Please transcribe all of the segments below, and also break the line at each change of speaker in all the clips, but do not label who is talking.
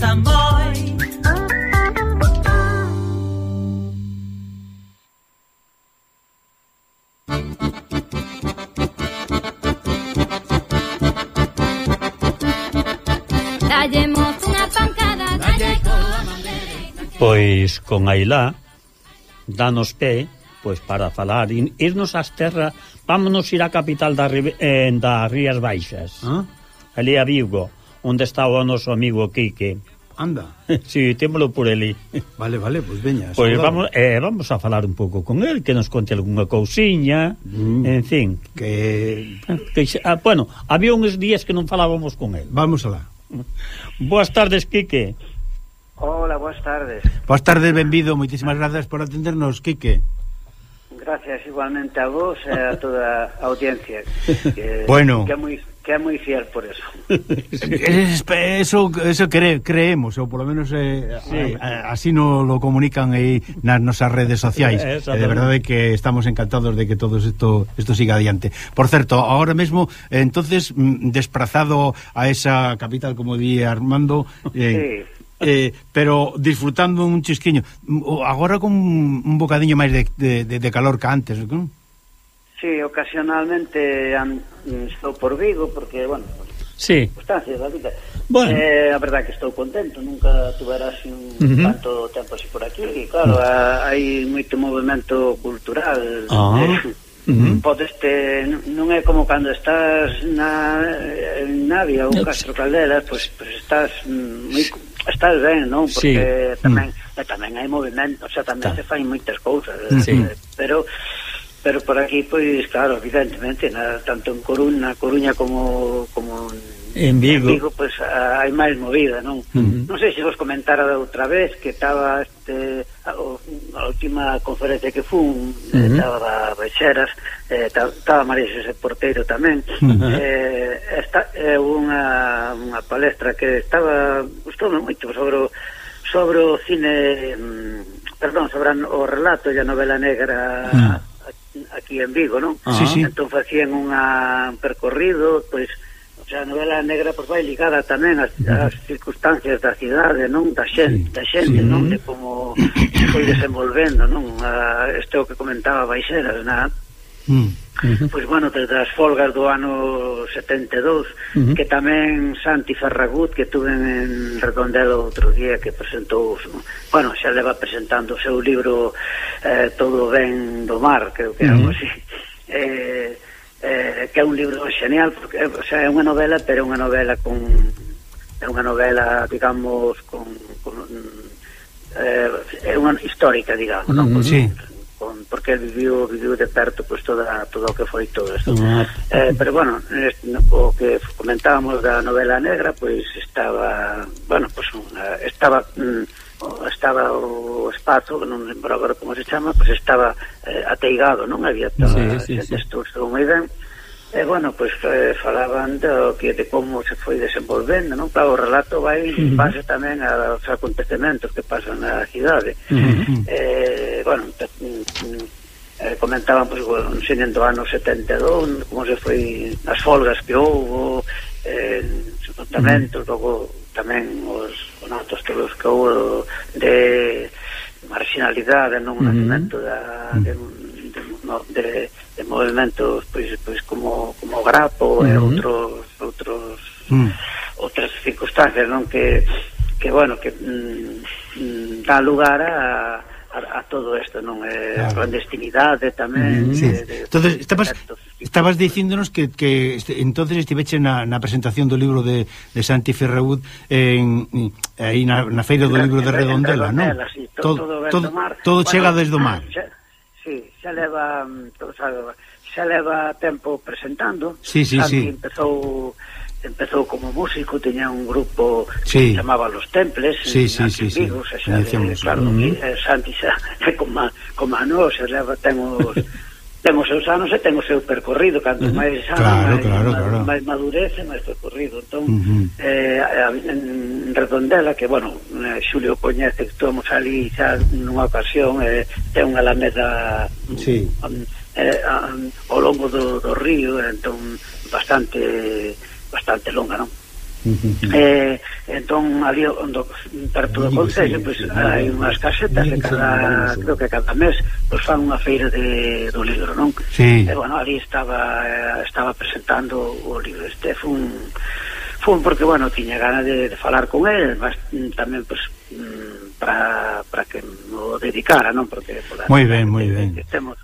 samoj
Pois con Ailá danos pé pois para falar irnos ás terras, vámonos ir á capital da, eh, da Rías Baixas.
Ah?
Ali a Vigo onde está o noso amigo Quique.
Anda.
Sí, témolo por ali.
Vale, vale, pois pues veña.
Pois vamos, eh, vamos a falar un pouco con el, que nos conte algunha cousiña,
mm.
en fin.
Que...
que ah, bueno, había uns días que non falábamos con el.
Vamos alá.
Boas tardes, Quique.
Hola, boas tardes.
Boas tardes, benvido. Moitísimas grazas por atendernos, Quique.
Gracias igualmente a vos e a toda a audiencia. Que,
bueno.
Que é moi que é moi fiel por eso.
es, Eso, eso cre, creemos, ou polo menos eh,
sí.
a, a, así no lo comunican aí nas nosas redes sociais.
Eh,
de verdade que estamos encantados de que todo isto isto siga adiante. Por certo, ahora mesmo entonces mm, desplazado a esa capital como di Armando eh, sí. Eh, pero disfrutando un chisquiño mm, agora con un bocadiño máis de, de, de calor que antes non?
Sí, ocasionalmente an, mm, estou por Vigo porque, bueno,
sí.
circunstancias da vida.
Bueno.
Eh, a verdade que estou contento, nunca tuvera así un
uh -huh.
tanto tempo así por aquí, e claro, uh -huh. hai moito movimento cultural.
Oh.
Eh,
Uh
-huh. Podeste, non é como cando estás na en Navia ou Castro Calderas, pois, pois estás mm, moi estás ben, non? Porque sí. tamén uh -huh. tamén hai movimento, o sea, tamén
Ta.
se fai moitas cousas,
uh
eh, -huh. pero pero por aquí, pois, claro, evidentemente, na, tanto en Coruña, Coruña como, como
en Vigo, en
Vigo pois, a, hai máis movida, non?
Uh -huh.
Non sei se vos comentara da outra vez que estaba este, a, a última conferencia que fun,
uh
-huh. estaba eh, estaba eh, María Xosé Porteiro tamén,
uh -huh.
eh, esta, é eh, unha, unha palestra que estaba, gustoume moito sobre o, sobre o cine, mm, perdón, sobre o relato e a novela negra...
Uh -huh
aquí en Vigo, non? Ah.
Sí, sí.
Entón facían unha, un percorrido, pois, o sea, a novela negra pois vai ligada tamén ás, ás circunstancias da cidade, non? Da xente,
sí.
da xente,
sí.
non? De como se foi desenvolvendo, non? A, este o que comentaba Baixeras, na...
Mm.
Uh -huh.
Pois, bueno, desde as folgas do ano 72,
uh -huh.
que tamén Santi Ferragut, que tuve en Redondelo outro día, que presentou, bueno, xa leva presentando o seu libro eh, Todo ben do mar, creo que uh -huh.
algo
así. Eh, eh, que é un libro genial, porque eh, o sea, é unha novela, pero é unha novela con é unha novela, digamos, con, con eh, é unha histórica, digamos, uh
-huh, non?
Con,
sí
con, porque viviu viviu de perto pues, toda, todo o que foi todo isto.
Uh
eh, pero bueno, este, no, o que comentábamos da novela negra, pois estaba, bueno, pues, unha, estaba mm, estaba o espazo, non lembro agora como se chama, pois estaba eh, ateigado, non había toda
sí, sí,
xente
sí.
estuvo moi ben E, bueno, pois pues, falaban do que de como se foi desenvolvendo, non? Claro, o relato vai
uh
-huh. tamén aos acontecementos que pasan na cidade.
Uh -huh.
eh, bueno, te, mm, mm, eh, comentaban, pois, pues, bueno, senen do ano 72, como se foi as folgas que houve, eh, os apontamentos, uh -huh. logo tamén os, os notos que que houve de marginalidade, non? O uh -huh. nacimento da, de, de, no, de movimentos pois pois como como grapo uh
-huh.
e outros outros uh -huh.
Mm.
outras circunstancias, non que que bueno, que mm, mm dá lugar a a, a todo isto, non é eh,
claro.
clandestinidade tamén.
Mm, sí.
de, de,
entonces, estabas estabas dicíndonos que que este, entonces estiveche na, na presentación do libro de, de Santi Ferraud en aí na, na feira do libro de Redondela, non?
Sí, todo
todo,
todo, todo,
todo
bueno,
chega desde o mar.
Xa, sí, xa leva, mm, xa leva, xa leva tempo presentando.
Sí, sí,
Santi
sí.
empezou empezou como músico, tiña un grupo
sí.
que se chamaba Los Temples,
sí, sí, sí, sí.
Vigo, xa, xa, claro,
mm
-hmm. Santi xa, como, como a nos, xa leva, temos ten os seus anos e ten o seu percorrido canto uh -huh. máis anos,
claro,
máis,
claro,
máis,
claro.
máis madurece, máis percorrido entón,
uh
-huh. eh, en Redondela que, bueno, eh, Xulio coñece que estamos ali xa nunha ocasión eh, ten unha alameda
sí.
um, eh, um, ao longo do, do río entón bastante bastante longa, non? Eh, entón ali do, perto do Concello pois, pues, hai unhas casetas e cada, creo que cada mes pois, pues, fan unha feira de, do libro non?
Sí.
e eh, bueno, ali estaba eh, estaba presentando o libro este foi un, foi porque bueno, tiña gana de, de falar con él mas, mm, tamén pois, pues, mm, para que mo dedicara non? porque pola,
moi ben, moi ben
que, que temos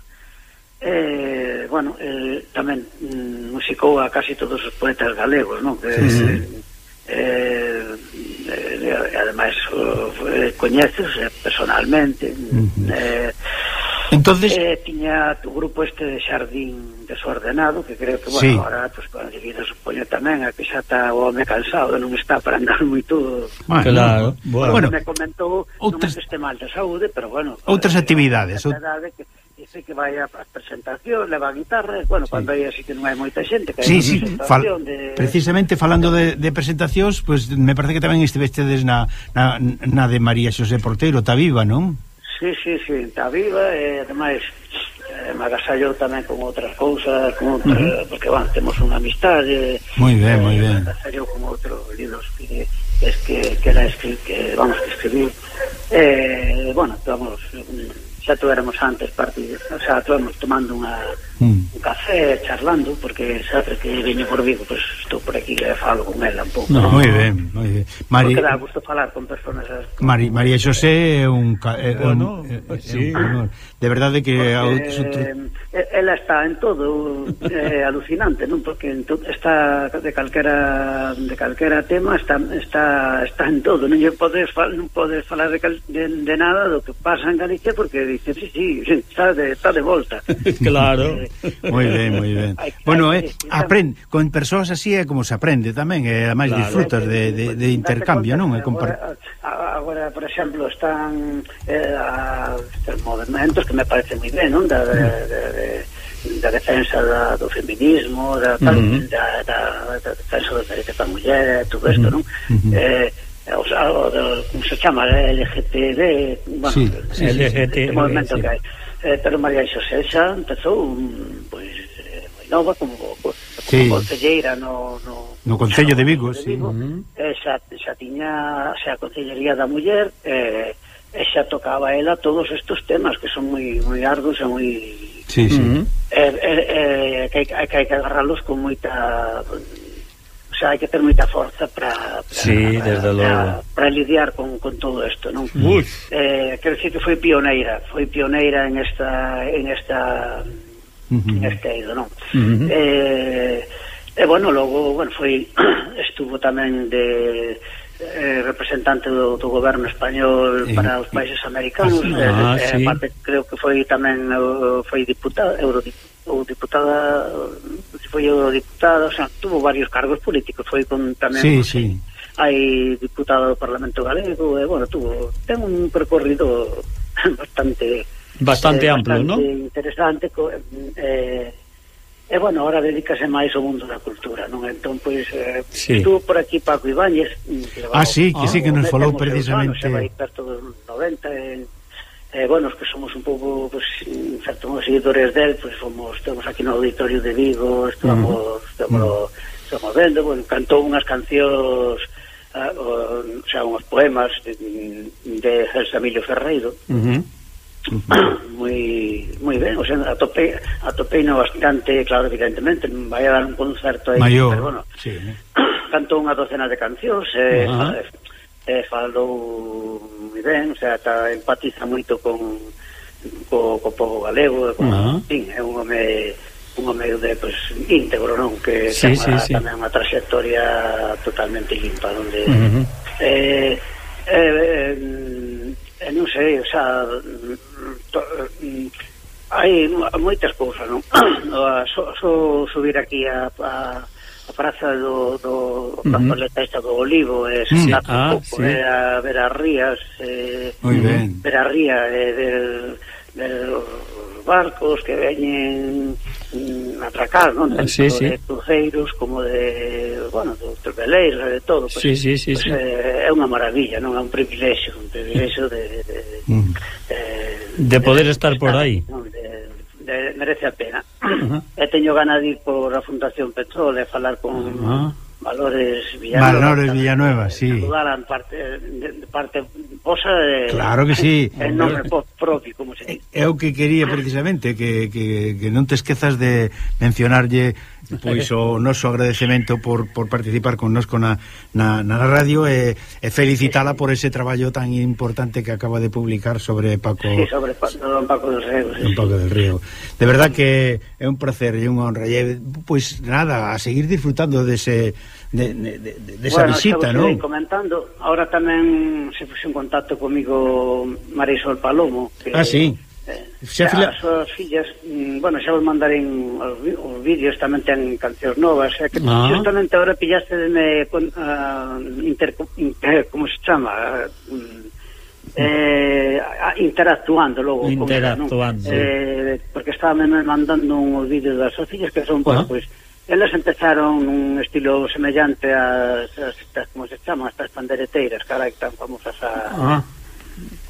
eh, bueno, eh, tamén mm, musicou a casi todos os poetas galegos, non? Que,
sí, sí.
Eh, eh, eh, ademais eh, coñeces eh, personalmente
uh -huh.
eh,
entonces
eh, tiña tu grupo este de xardín desordenado que creo que, bueno,
sí.
ahora pues, con debido supoño tamén a que xa está o home cansado non está para andar moi todo
bueno,
claro, bueno.
bueno
me comentou
outras...
non este mal de saúde pero bueno
outras
eh,
actividades
outras
e
sei que vai a presentación, leva a guitarra, bueno, sí. cando hai así que non hai moita xente, que
sí, sí. Fal
de...
precisamente falando de, de presentacións, pues me parece que tamén estivestedes na, na, na de María Xosé Porteiro, está viva, non?
Sí, sí, sí, está viva e ademais eh, magasallou tamén con outras cousas, con outra, uh -huh. porque van, temos unha amistade.
Moi ben,
eh,
moi ben.
Magasallou con outros libros que es que que era escribir, que vamos que escribir Eh, bueno, actuamos xa tuéramos antes partidos, o sea, tuéramos tomando unha,
mm.
un café, charlando, porque sempre que veño por Vigo, pues, estou por aquí e falo con ela un pouco.
No,
moi ben, moi ben. Mari...
Porque dá gusto falar con personas... Con...
Mari, María Xosé é un... É,
bueno,
un, é,
sí.
un de verdade que...
Porque,
outro...
Eh, ela está en todo, é alucinante, non? Porque en to, está de calquera, de calquera tema, está, está, está en todo, non, podes, non podes falar de cal, de, de nada do que pasa en Galicia porque dice, sí, sí, está de, está de volta.
claro.
moi ben, moi ben. Bueno, eh, aprende, con persoas así é como se aprende tamén, e eh, ademais
claro.
disfrutas de, de, de intercambio, non? E compar...
agora, agora, por exemplo, están eh, a, movimentos que me parece moi ben, non? Da, de, de, de, da defensa da, do feminismo, da, tal,
uh -huh.
da, da, da defensa dos de, da mulher, tudo isto, non?
Uh -huh.
eh, o sea, o, o, como se chama LGTB bueno,
sí,
sí,
LGTB,
sí,
movimento
sí.
que hai eh, pero María Xosé xa empezou mm, pois, pues, eh, moi nova como, como
sí.
concelleira no, no,
no Concello de Vigo,
de
Vigo
sí.
eh, xa, xa tiña xa a Concellería da Muller eh, e xa tocaba ela todos estes temas que son moi moi arduos e moi
sí, sí.
Eh, eh, eh, que, hai, que hai que agarrarlos con moita xa hai que ter moita forza para
sí, desde logo
para lidiar con, con todo isto, non?
Ui.
Eh, quero dicir que foi pioneira, foi pioneira en esta en esta
uh -huh.
en este eido, non?
Uh -huh.
Eh, e eh, bueno, logo, bueno, foi estuvo tamén de eh, representante do, do goberno español
eh,
para os países americanos
ah,
eh, eh
sí.
eh, parte, creo que foi tamén eh, foi diputado eurodiputado ou diputada foi o diputado, o sea, tuvo varios cargos políticos, foi con tamén
sí, sí.
hai diputado do Parlamento Galego, e bueno, tuvo ten un percorrido bastante
bastante
eh,
amplo,
bastante
¿no?
interesante co, eh, eh, E bueno, ahora dedícase máis ao mundo da cultura, non? Entón, pois, eh,
sí.
estuvo por aquí Paco Ibáñez.
Ah, sí, que ah, sí, que nos falou precisamente...
Anos, xa vai perto dos 90, eh, eh, bueno, os que somos un pouco, pues, en certo modo, seguidores del, pues, fomos, estamos aquí no auditorio de Vigo, estamos, uh -huh. estamos, estamos vendo, bueno, cantou unhas cancións, uh, o, o sea, unhos poemas de, de Celso Emilio Ferreiro,
uh -huh. Uh -huh.
moi moi ben, o sea, atopei atopeino bastante, claro, evidentemente vai a dar un concerto aí,
Mayor,
pero bueno
sí.
canto unha docena de cancións
eh,
uh eh, -huh eh, falou moi ben, o sea, ta, empatiza moito con co, co povo galego, con,
uh
-huh. fin, é un home un home de pues, íntegro, non? Que
sí, sí, sí.
tamén unha trayectoria totalmente limpa onde
uh -huh.
eh, eh, eh, eh, non sei, o sea, to, hai moitas cousas, non? so, so, subir aquí a, a a praza do, do da uh -huh. esta do Olivo eh,
é
sí. Mm.
ah,
un pouco, sí. Eh, a ver as rías eh, ver a ría eh, del, del barcos que veñen mm, atracar, non?
Ah,
Tanto
sí, sí.
de cruceiros como de, bueno, de tropeleiros, de todo. Pues,
sí, sí, sí,
pues,
sí.
Eh, é unha maravilla, non? É un privilexio, un privilexio de... De,
mm.
de, eh,
de poder estar por aí.
Non, de, de, merece a pena.
Ajá.
E teño gana de ir por a Fundación Petrol e falar con. Valores Villanueva.
Valores Villanueva, sí.
Saludaran parte, de parte vosa de,
Claro que sí.
En nome propio, como se dice.
Eh, é o que quería precisamente, que, que, que non te esquezas de mencionarlle pois o noso agradecemento por, por participar con nos con na, na, na radio e, e felicitala por ese traballo tan importante que acaba de publicar sobre Paco...
Sí, sobre Paco, no, Paco del Río.
Sí. Paco del Río. De verdad que é un placer e unha honra. E, pois nada, a seguir disfrutando dese... De de, de, de, de esa
bueno,
visita, non?
comentando, ahora tamén se puxo en contacto comigo Marisol Palomo. Que,
ah, sí.
Eh,
xa fila...
As súas fillas, mm, bueno, xa vos mandarei os, os vídeos, tamén ten cancións novas, é que
ah.
justamente ahora pillaste de con, uh, inter, inter, como se chama? Uh, eh, interactuando logo interactuando. Con ela, non? Eh, porque estábame mandando uns vídeos das súas fillas que son, bueno,
ah.
pois pues, Elas empezaron un estilo semellante ás, ás estas, como se chama, estas pandereteiras, carai, tan famosas a...
Ah.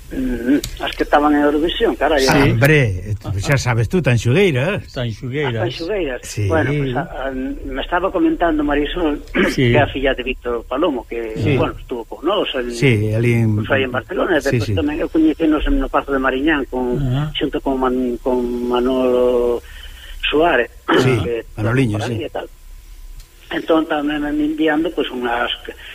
Mm, as que estaban en Eurovisión, carai.
Sí.
Ah, hombre, xa sabes tú, tan xugueiras.
Tan xugueiras.
Tan xugueiras.
Sí.
Bueno, pues, a, a, me estaba comentando Marisol,
sí.
que é a filla de Víctor Palomo, que,
sí.
bueno, estuvo con nós. en,
sí, ali en...
Pues, en Barcelona,
sí,
depois
sí.
tamén eu coñecenos no Pazo de Mariñán, con,
uh -huh.
xunto con, Man, con Manolo... Suárez eh,
sí,
que, eh, Manoliño,
sí.
e tal. Entón tamén me enviando pois pues, unhas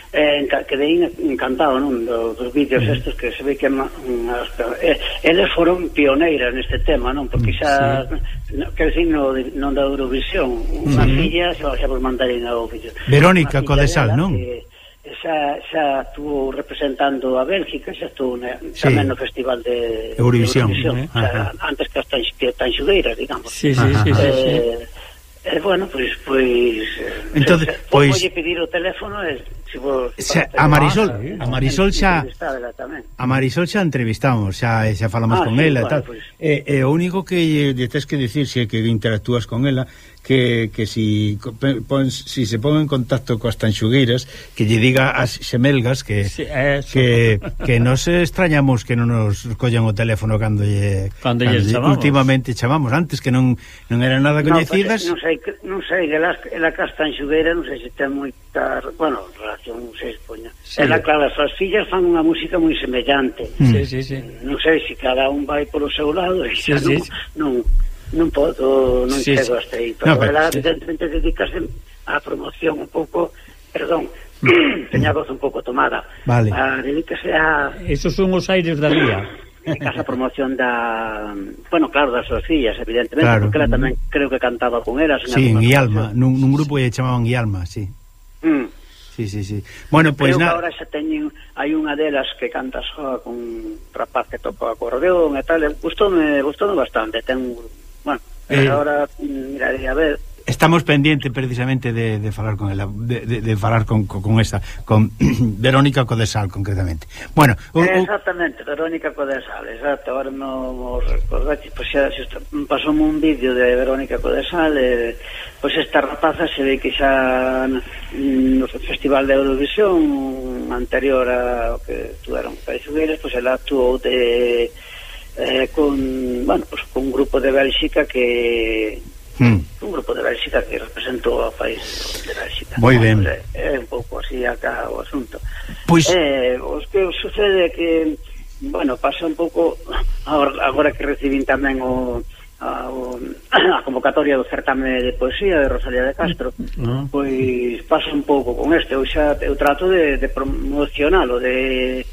eh, quedei encantado non Do, dos vídeos estes que se ve que unhas, eh, eles foron pioneiras neste tema non porque mm, xa sí. no, que decir, no, non da Eurovisión. Unha filla xa, xa vos mandarina ao vídeo
Verónica Codesal non?
Que, xa, xa estuvo representando a Bélgica, xa estuvo na,
sí.
tamén no Festival de
Eurovisión,
de
eh?
xa, antes que as tan, tan xugueiras, digamos.
Sí, sí, sí, sí, eh, sí.
Eh, eh, bueno, pois... Pues, pois eh,
Entonces,
eh, xa,
pois...
Pues, pedir o teléfono e... Se vos,
xa, a Marisol,
sí.
a Marisol xa a Marisol xa entrevistamos, xa xa falamos
ah,
con
sí,
ela
vale, e
tal.
Pues...
Eh, e o único que lle tes que dicir se si é que interactúas con ela que, que si, pon, si se pon en contacto coas tanxugueiras que lle diga as xemelgas que
sí, eso.
que, que nos extrañamos que non nos collan o teléfono cando lle,
cando, cando lle chamamos.
últimamente chamamos antes que non non eran nada coñecidas
no, non sei, non sei que la, la casa tanxugueira non sei se ten moita bueno, relación non sei se poña
sí.
ela claro, as fillas fan unha música moi semellante
sí, sí, sí.
non sei se cada un vai polo seu lado e
sí,
xa
sí,
non,
sí.
non non podo, non
sí,
chego hasta aí, pero
no,
pero,
sí.
evidentemente dedicarse a promoción un pouco, perdón, teña voz un pouco tomada.
Vale.
A, dedícase a...
Esos son os aires da ría.
Dedícase a promoción da... Bueno, claro, das súas fillas, evidentemente,
claro.
porque ela mm. tamén creo que cantaba con elas.
Sí, en Guialma, nun, nun grupo lle chamaban Guialma, sí.
Mm.
Sí, sí, sí. Bueno, pois
pues,
na...
agora xa teñen hai unha delas que canta só con rapaz que toca acordeón e tal, gustoume, gustoume bastante, ten
eh,
ahora mirarei a ver
estamos pendiente precisamente de, de falar con ela, de, de, de falar con, con, con esa, con Verónica Codesal concretamente. Bueno, o, o...
exactamente, Verónica Codesal, exacto, ahora no recordaste, pois pues, xa, xa pasoume un vídeo de Verónica Codesal, eh, pois pues esta rapaza se ve que xa no Festival de Eurovisión anterior a que tuveron Caixugueiras, pois ela actuou de eh, con, bueno, pues, con un grupo de Bélxica que
mm.
un grupo de Bélxica que representou a país de Bélxica.
Moi ben.
É eh, un pouco así acá o asunto.
Pois
eh, os que sucede que bueno, pasa un pouco agora que recibín tamén o a, o, a convocatoria do certame de poesía de Rosalía de Castro
no.
pois pasa un pouco con este eu, xa, eu trato de, de promocionalo de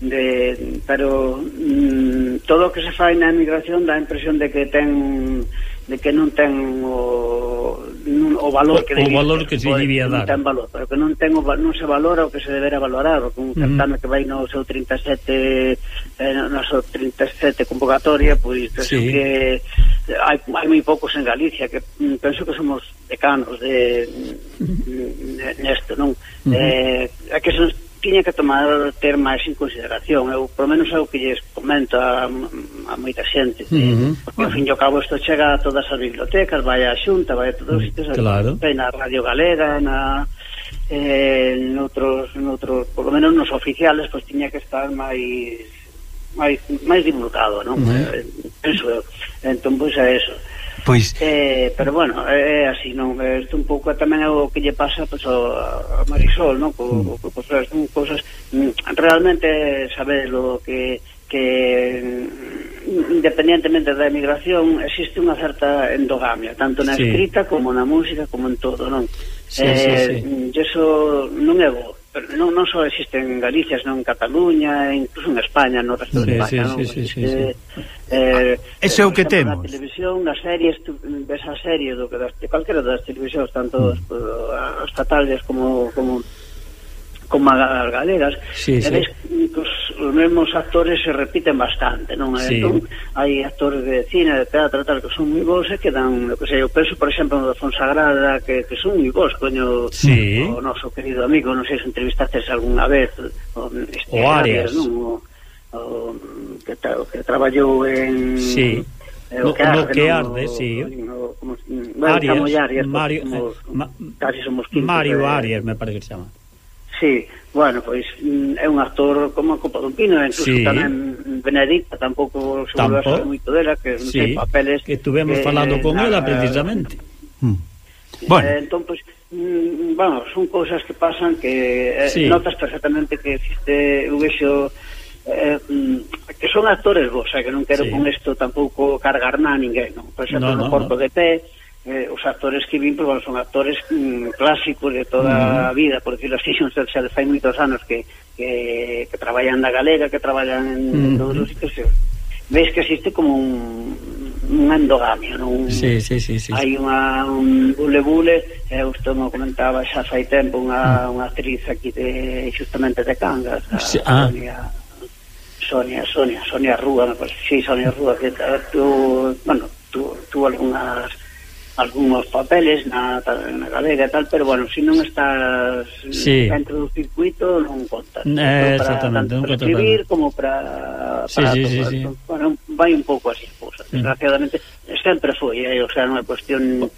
de, pero mm, todo o que se fai na emigración dá a impresión de que ten de que non ten o, non, o valor que
o,
debía,
o
valor
que se debía dar.
Ten valor, pero que non ten o, non se valora o que se debera valorar, o que un certame mm -hmm. que vai no seu 37 eh, no seu 37 convocatoria, pois pues,
sí.
que hai, hai moi poucos en Galicia que penso que somos decanos de, mm de nesto, non?
Mm
-hmm. Eh, que son tiña que tomar ter máis en consideración eu, por menos é o que lles comento a, a moita xente uh
-huh.
porque ao fin e ao cabo isto chega a todas as bibliotecas vai á xunta, vai a todos os mm, sitios
claro.
Na Radio Galega na, eh, noutros, noutros por lo menos nos oficiales pois tiña que estar máis máis, máis divulgado non?
Uh
eh, -huh. penso eu entón pois é eso
Pois
eh, pero bueno, eh, é eh, así, non? Eh, isto un pouco tamén é o que lle pasa pois ao, Marisol, non? Co, mm. co, co, son cousas mm, realmente sabedes o que que independientemente da emigración existe unha certa endogamia tanto na
sí.
escrita como na música como en todo non?
Sí,
eh,
sí,
mm, sí. eso non é bo pero non, non só existe en Galicia, senón en Cataluña, incluso en España, no resto
sí,
de España.
Sí, sí, sí, sí, sí.
Eh,
Ese é o que temos.
A televisión, as series, tu, ves a serie do que das, de calquera das televisións, tanto
mm.
as estatales como como como as galeras,
sí, sí.
ves, pues, os mesmos actores se repiten bastante, non?
Sí.
Entón, hai actores de cine, de teatro, tal, que son moi bons e que dan, eu que sei, eu penso, por exemplo, no de Fonsagrada, que, que son moi bons, coño,
sí.
o noso querido amigo, non sei se entrevistaste algunha vez, o, este,
o Arias,
non? O, o, que, tra, que traballou en...
Sí.
Eh, o
no, que
arde,
no
que
arde,
no,
sí.
Como, bueno,
Arias,
Arias,
Mario,
somos,
eh, ma,
casi somos 15,
Mario
pero,
Arias, me parece que se chama.
Sí, bueno, pois mm, é un actor como Copa do Pino, incluso
sí.
tamén Benedicta tampouco se
Tampo.
moito dela, que non
sí.
ten papeles
que estuvemos que, falando con ela precisamente.
Mm. Bueno.
Eh, entón, pois, mm, vamos, son cousas que pasan que eh,
sí.
notas perfectamente que existe un eixo eh, mm, que son actores vos, o sea, que non quero
sí.
con isto tampouco cargar na ninguén, non? Por exemplo,
no,
no,
no
Porto
no.
de pé, eh, os actores que vin, pues, bueno, son actores mm, clásicos de toda a vida, por decirlo así, xa, xa fai moitos anos que, que, que traballan na galega, que traballan en, mm.
en
todos os sitios. Ves que existe como un, un endogamio, non? Un,
sí, sí, sí, sí.
Hai unha, un bule-bule, eu usted me comentaba xa fai tempo unha, unha actriz aquí de, justamente de Cangas, a,
sí, ah.
a, Sonia, Sonia, Sonia Rúa, me parece, sí, Sonia Rúa, que tú, bueno, tú, tú algunhas algúns papeles na, na galega e tal, pero bueno, se si non estás
sí.
dentro do circuito non conta.
Eh, exactamente, non
tanto
para
escribir
para...
como para, para
sí, sí,
sí,
sí.
Bueno, vai un pouco así, pues, mm. desgraciadamente sempre foi, eh, o sea, non é cuestión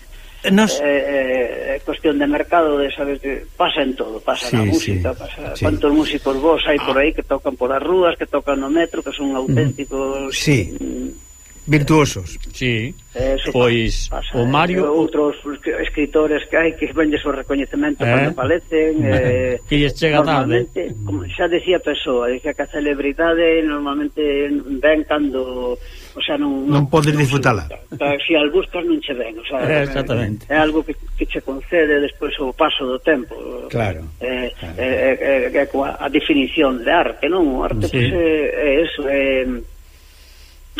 Nos...
Eh, eh, cuestión de mercado de sabes que pasa en todo, pasa
sí,
na música,
sí,
pasa
sí.
cuántos músicos vos hai por aí que tocan por as rúas, que tocan no metro, que son auténticos mm.
sí.
Mm,
virtuosos.
Sí.
Eh, eso
pois
pasa,
o
eh, Mario outros escritores que hai que venlles o recoñecemento
eh?
cando aparecen eh,
que lles chega tarde.
Como xa decía Pessoa, dicía que a celebridade normalmente ven cando o sea, non,
non podes disfrutala.
Se eh, si al buscas non che ven, o sea,
exactamente.
É algo que, que che concede despois o paso do tempo.
Claro.
Eh, claro. Eh, eh, a definición de arte, non? O arte
sí.
pues, é, é eso, é eh,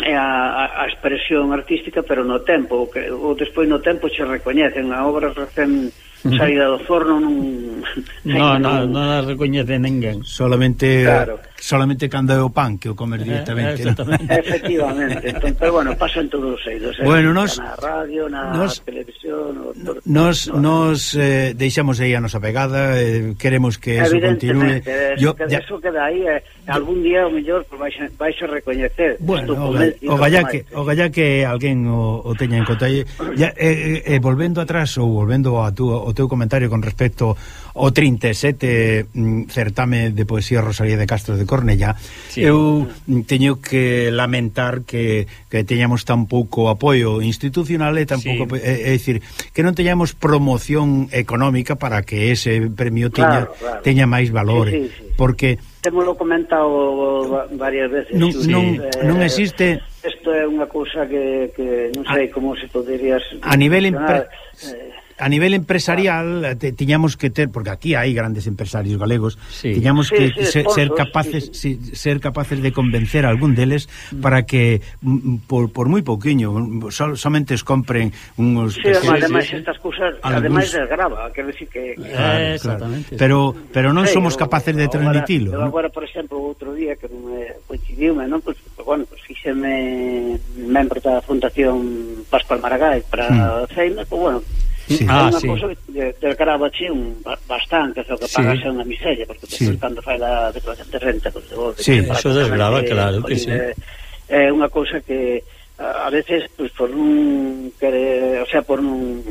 é a, a expresión artística, pero no tempo, que, ou despois no tempo che recoñecen. A obra recén saída do forno non
no, no, non a recoñece ninguén.
Solamente
claro.
solamente cando é o pan que o comer
eh,
directamente eh,
¿no?
efectivamente. Entón, pero bueno, pasan todos os eidos eh?
bueno, nos,
na radio, na
nos,
televisión por,
nos,
no,
nos eh, deixamos aí a nosa pegada eh, queremos que eso continue
Eu
Yo,
que
ya...
eso queda aí eh, algún día o mellor vais, vais a recoñecer
bueno, o, ga, o gallá que o gallá que alguén o, o teña en conta e, e, e, volvendo atrás ou volvendo a tu, o teu comentario con respecto ao 37 mm, certame de poesía Rosalía de Castro de Cornella
sí.
eu mm, teño que lamentar que, que teñamos tan pouco apoio institucional e tampouco
sí.
é, é dicir que non teñamos promoción económica para que ese premio teña
claro, claro.
teña máis valor
sí, sí, sí.
porque
temolo comentado varias veces.
Non,
tú,
non,
eh,
non existe...
Isto é unha cousa que, que non ah. sei a, como se poderías...
A nivel... Impre...
Eh,
a nivel empresarial eh, te, tiñamos que ter porque aquí hai grandes empresarios galegos,
sí.
tiñamos
sí,
que
sí,
ser,
esposos,
ser capaces sí. ser capaces de convencer a algún deles mm. para que mm, mm, por, por moi pouquiño sol, somente es compren uns
sí,
pequeños,
ademais
sí,
estas cousas ademais desgrava, quero decir que claro,
eh, exactamente. Claro.
Pero pero non
sí,
somos capaces de transmitilo.
Agora,
¿no?
agora por exemplo, outro día que non me coincidiume, non, pois pues, bueno, pues, fíxeme membro da Fundación Pascual Maragall para hmm. sí. Ceima, pues, bueno,
Sí.
Ah,
unha
sí.
cousa que grava así un, bastante, o que pagas sí. é unha miseria, porque
sí.
cando fai la declaración de renta, pues, oh, vos,
sí,
eso desgrava, claro, que sí.
Eh, é unha cousa que a veces pues, por un quere, o sea, por un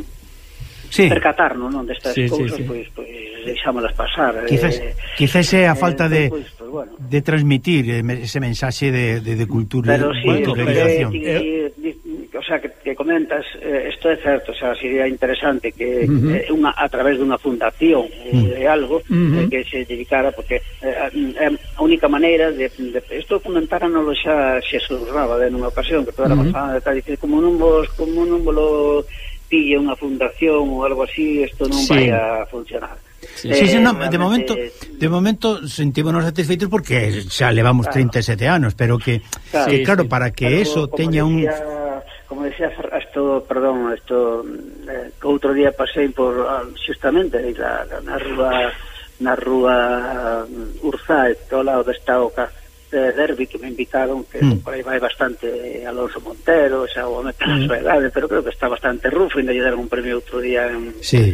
sí.
percatarnos non destas
sí,
cousas,
sí,
sí. pois pues, deixámolas pasar.
Quizás,
eh,
quizás é a eh, falta eh,
de, pois, pois, bueno.
de transmitir eh, ese mensaxe de, de, de cultura,
pero, sí,
de,
de,
de,
de,
xa que, que comentas, eh, isto eh, é certo, sea, sería interesante que
uh -huh.
eh, unha a través dunha fundación
uh -huh. Mm.
de algo
uh -huh.
eh, que se dedicara porque eh, a, a única maneira de isto comentaranolo xa se subraba de nunha ocasión que toda
uh -huh.
a tal dicir como non vos como non volo pille unha fundación ou algo así, isto non
sí.
vai a funcionar.
Sí,
sí, sí, eh, no,
realmente...
de momento de momento sentímonos satisfeitos porque xa levamos
claro.
37 anos, pero que
claro,
que, claro
sí,
para que eso teña
decía... un como decía esto, perdón, esto eh, outro día pasei por ah, justamente la, la, na rúa na rúa ah, uh, Urzá, ao lado de está de eh, Derby que me invitaron que
mm.
por aí vai bastante Alonso Montero, xa o home mm. súa edade, pero creo que está bastante rufo, e lle deron un premio outro día en,
sí.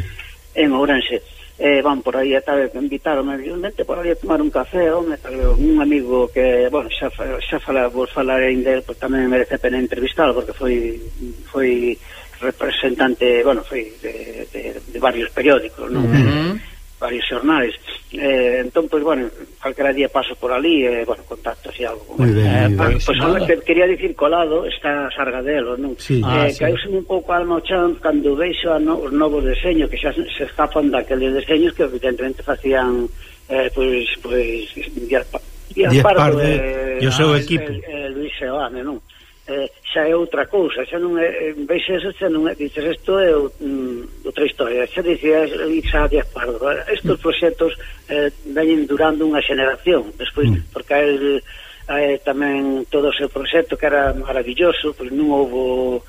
en Ourense eh, van por aí a tal, invitaronme evidentemente por aí a tomar un café, home, tal, un amigo que, bueno, xa, xa fala, vos falarei del, pues, tamén merece pena entrevistalo, porque foi foi representante, bueno, foi de, de, de varios periódicos, non?
Uh -huh.
varios xornales, Eh, entón, pois, bueno, calquera día paso por ali, eh, bueno, contacto así algo.
Moi ben,
eh,
ben.
Pois,
pues, que, quería dicir colado, está Sargadelo, non?
Sí.
Ah,
eh, ah,
sí.
Caíuse un pouco alma ao chan cando veixo a no, os novos deseños, que xa se escapan daqueles deseños que evidentemente facían, eh, pois, pois, Díaz, Díaz Pardo,
Pardo e,
eh,
e o seu
ah,
equipo.
Eh, eh, Luis Seoane, non? eh, xa é outra cousa, xa non é, eh, vexes, xa non é, dices, isto é mm, outra historia, xa dicías xa a acuerdo, estes proxectos eh, veñen durando unha xeneración, despois,
mm.
porque el, eh, tamén todo o seu proxecto que era maravilloso, pois non houve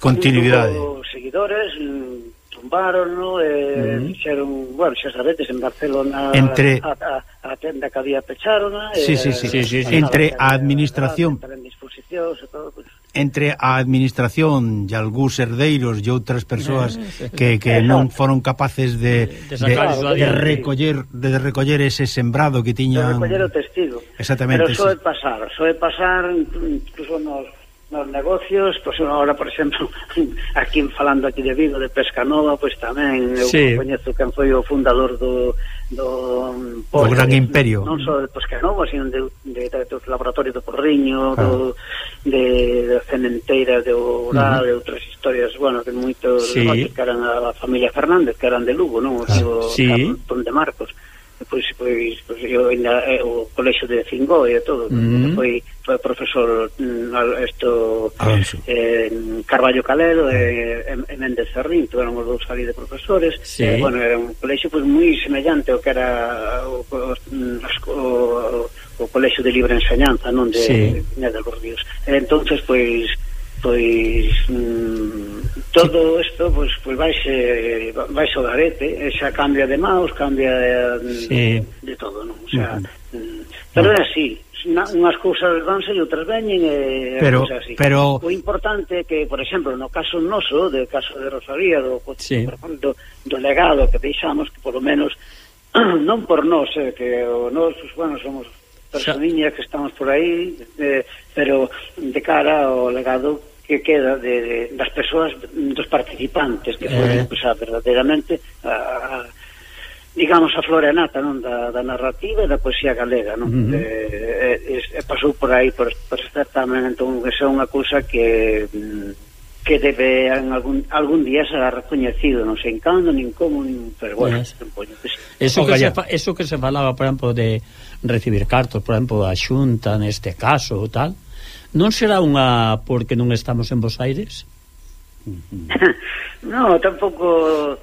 continuidade,
non houve seguidores, mm, tumbárono e eh,
uh -huh.
fixeron, bueno, xa sabedes, en Barcelona
entre...
a, a, a tenda que había pecharona
sí, e, eh, sí, sí,
sí, sí, sí.
entre a administración
e todo, pues.
entre a administración e algúns herdeiros e outras persoas
ah,
que, que non foron capaces de,
de, sacar,
de,
de,
recoller de recoller ese sembrado que tiñan de
recoller o testigo
exactamente
pero soe
sí.
pasar, soe pasar incluso nos nos negocios, pois pues, ahora, por exemplo, aquí falando aquí de Vigo, de Pesca Nova, pois pues, tamén eu
sí.
coñezo quen foi o fundador do do,
do pois, Gran de, Imperio.
Non só de Pesca Nova, sino de, de, de, dos laboratorios do Porriño,
claro.
do, de, de Cementeira, de Oral, uh -huh. de outras historias, bueno, que moitos
sí.
que eran a, familia Fernández, que eran de Lugo, non? O
claro.
Ah,
sí.
De Marcos pois, pois, pois eu ainda, eh, o colexo de Cingó e todo,
mm -hmm.
foi, foi profesor mm, isto
Alonso.
eh, Carballo Caledo e, e Méndez Ferrín, tuéramos dous ali de profesores,
sí.
eh, bueno, era un colexo pois, moi semellante ao que era o, o, o, o colexo de libre enseñanza, non de,
sí.
de, de, los ríos. Entonces pois, pois mm, todo isto pois, pois vaise vai ao garete e xa cambia de maus cambia de,
sí.
de todo non? O sea, mm. pero é así na, unhas cousas vanse e outras veñen eh, e
pero,
así.
pero
o importante é que, por exemplo, no caso noso de caso de Rosalía do,
sí.
do, do legado que deixamos que polo menos non por nós eh, que o nós, bueno, somos personiñas que estamos por aí eh, pero de cara ao legado que queda de, de, das persoas dos participantes que foi
eh.
pues, a, verdadeiramente a, a, digamos a flora nata non da, da narrativa e da poesía galega non
uh
-huh. eh, eh, pasou por aí por, por certamen entón que é unha cousa que mm, que debe en algún, algún día será reconhecido non sei en cando, nin como, nin, pero bueno,
yes.
poño, pues,
eso, que se, eso que se falaba, por exemplo, de recibir cartos, por exemplo, a xunta neste caso, tal, non será unha porque non estamos en Bos Aires?
no, tampouco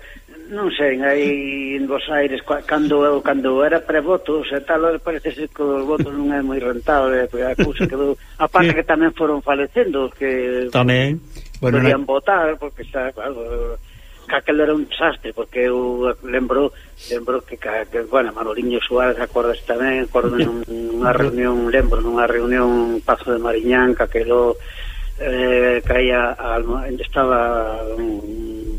non sei, aí en Bos Aires cando eu cando era prevotos e tal, parece ser que os votos non é moi rentable, porque a cousa quedou a parte que tamén foron falecendo que
tamén
bueno,
podían
na...
votar porque xa, claro, que aquel era un desastre, porque eu lembro lembro que, que bueno, Manoliño Suárez acordas tamén, acordo nunha reunión, lembro nunha reunión Pazo de Mariñán, que aquelo eh, caía al, estaba um,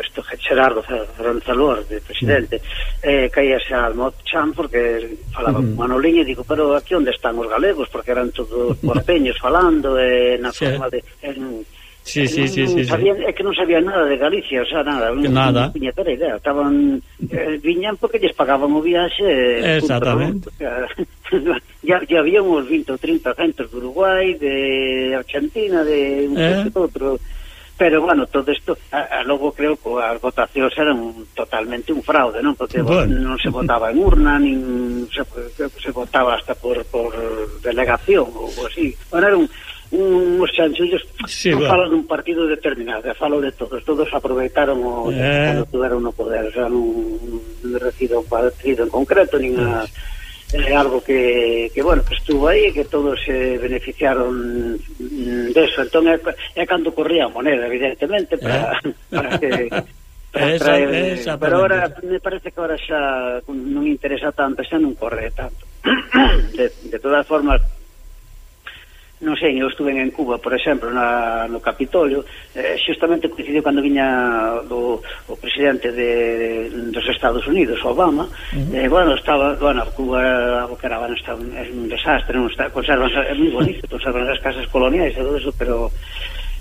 isto, Gerardo Ranzalor, de presidente, eh, caíase al Mot Chan porque falaba
uh -huh.
con Manoliño e digo, pero aquí onde están os galegos? Porque eran todos porteños falando eh, na
sí.
forma de... En,
Sí, sí, sí, sí, sabía,
sí. É que non sabía nada de Galicia, o sea, nada.
Nada.
Non tiña idea. Estaban, eh, viñan porque lles pagaban eh, o viaxe.
Exactamente.
Ya, ya había uns 20 ou 30 centros de Uruguai, de Argentina, de un
eh?
outro. Pero, bueno, todo isto, a, a, logo creo que as votacións eran totalmente un fraude, non? Porque
bueno.
non se votaba en urna, nin se, se votaba hasta por, por delegación ou así. Bueno, era un uns chanchullos
sí,
non falo dun partido determinado falo de todos, todos aproveitaron o,
eh.
cando tuveron o poder. O sea, non recido un partido en concreto nin a, eh. eh, algo que, que bueno, que estuvo aí e que todos se eh, beneficiaron de eso, entón é, é cando corría a moneda, evidentemente para, eh. para que para
esa,
traer,
esa
pero ahora me parece que ahora xa non interesa tanto, xa non corre tanto. De, de todas formas non sei, eu estuve en Cuba, por exemplo, na, no Capitolio, eh, xustamente coincidiu cando viña do, o presidente de, dos Estados Unidos, Obama, uh -huh. eh, bueno, estaba, bueno, Cuba, o caravana está un, é un desastre, non está, conservan, é moi bonito, conservan as casas coloniais e todo eso, pero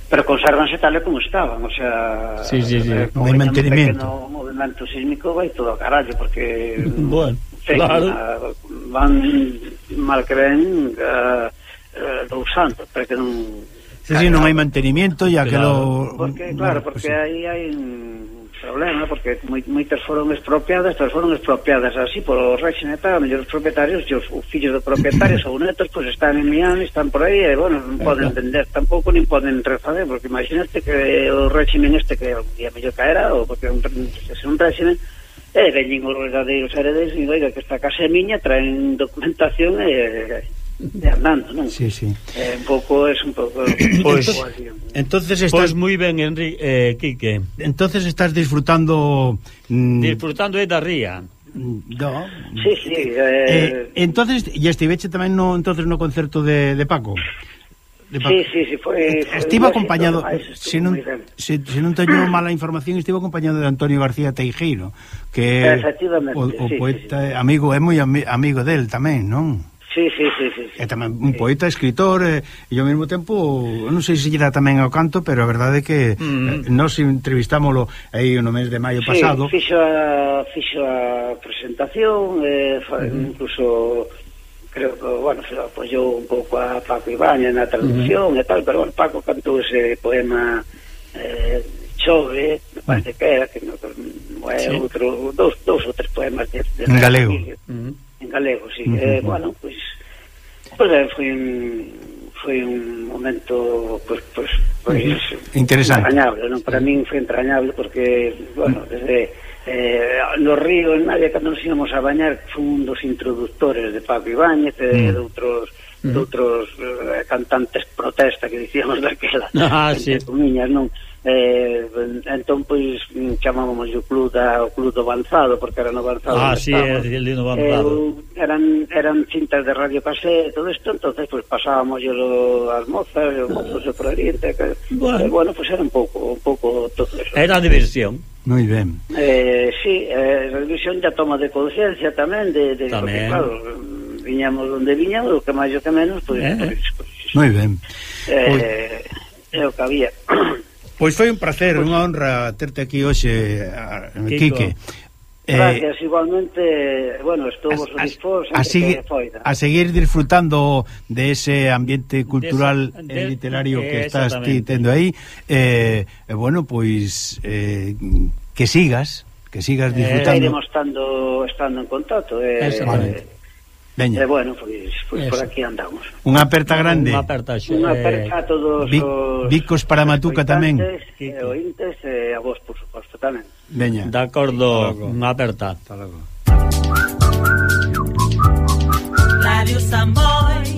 pero consérvanse tal e como estaban, o sea,
sí, sí, sí.
Eh, no
hai mantenimento.
O movimento sísmico vai todo a carallo, porque...
bueno,
ten,
claro.
A, van mal que ven... uh, eh, Eh, dous anos, para que non...
Sí, sí, non hai mantenimiento, ya que lo...
Porque, claro, porque aí hai un problema, porque moitas foron expropiadas, pero foron expropiadas así polo réxime e tal, mellor os propietarios, os, os fillos de propietarios ou netos, pois pues, están en Miami, están por aí, e, bueno, non poden entender tampouco, nin poden refazer, porque imagínate que o réxime este que algún día mellor caerá, ou porque un, se un réxime, e veñen os verdadeiros heredes, e oiga, que esta casa é miña, traen documentación e de Hernando, non?
Sí, sí.
Eh, un pouco es un pouco
Pois
pues,
entonces estás pues,
moi ben, Enrique, eh Quique.
Entonces estás disfrutando mm,
disfrutando da ría.
No.
Sí, sí. Eh...
eh entonces, e estiveche tamén no entonces no concerto de, de Paco. De Paco.
Sí, sí, sí, foi, eh, foi
Estivo acompañado, se non, se, se non teño mala información, estivo acompañado de Antonio García Teijeiro, que o, o
sí,
poeta
sí, sí.
amigo, é moi ami, amigo del tamén, non?
Sí, sí, sí, sí, sí.
Tamén un poeta, escritor e, e ao mesmo tempo, non sei se lle dá tamén ao canto, pero a verdade é que eh, mm. eh, nos entrevistámolo aí no mes de maio
sí, pasado. fixo a, fixo a presentación, eh, fa, incluso creo que, bueno, se apoyou un pouco a Paco Ibañez na traducción mm. e tal, pero bueno, Paco cantou ese poema eh, Chove, me parece mm. que era, que no, é
sí.
outro, dos, dos ou tres poemas de, de
en galego.
Mm.
En galego, sí.
Mm
eh, bueno, Pois é, foi un foi un momento pues, pues, pues,
interesante.
Entrañable, non? Para min foi entrañable porque, bueno, desde eh, no río en Navia cando nos íamos a bañar foi un dos introductores de Paco Ibáñez e mm. de outros mm. de outros eh, cantantes protesta que dicíamos daquela
ah, sí.
comiñas, non? eh, entón pois mm, chamábamos o club da o club do avanzado porque era no avanzado
ah, sí, era no avanzado
eh, eran eran cintas de radio casé todo isto entonces pois pasábamos yo as mozas os mozos de por ali
bueno.
Eh, bueno pois era un pouco un pouco todo eso
era diversión
Moi ben.
Eh, sí, eh, revisión da toma de conciencia tamén de, de
tamén.
Porque, claro, viñamos onde viñamos, o que máis o que menos, pois,
eh.
pois, pois
Moi ben.
Eh, pois- é o que había.
Pois foi un placer, pois... unha honra terte aquí hoxe,
eh,
Quique. Eh,
Gracias, eh, igualmente, bueno, estuvos
a,
dispós
a,
a, segui,
a seguir disfrutando de ese ambiente cultural
de,
e literario que estás ti tendo aí. Eh, eh, bueno, pois eh, que sigas, que sigas disfrutando.
Eh, iremos estando, estando en contacto. Eh,
Exactamente.
Eh,
Veña.
Eh, bueno, pois, pois por aquí andamos.
Unha aperta grande.
Unha aperta, xe,
Unha aperta a todos
Vic,
os...
Vicos para Matuca tamén.
Eh, ointes e a vos, por suposto, tamén.
Veña.
De acordo, unha aperta.
Hasta logo. Radio Samboy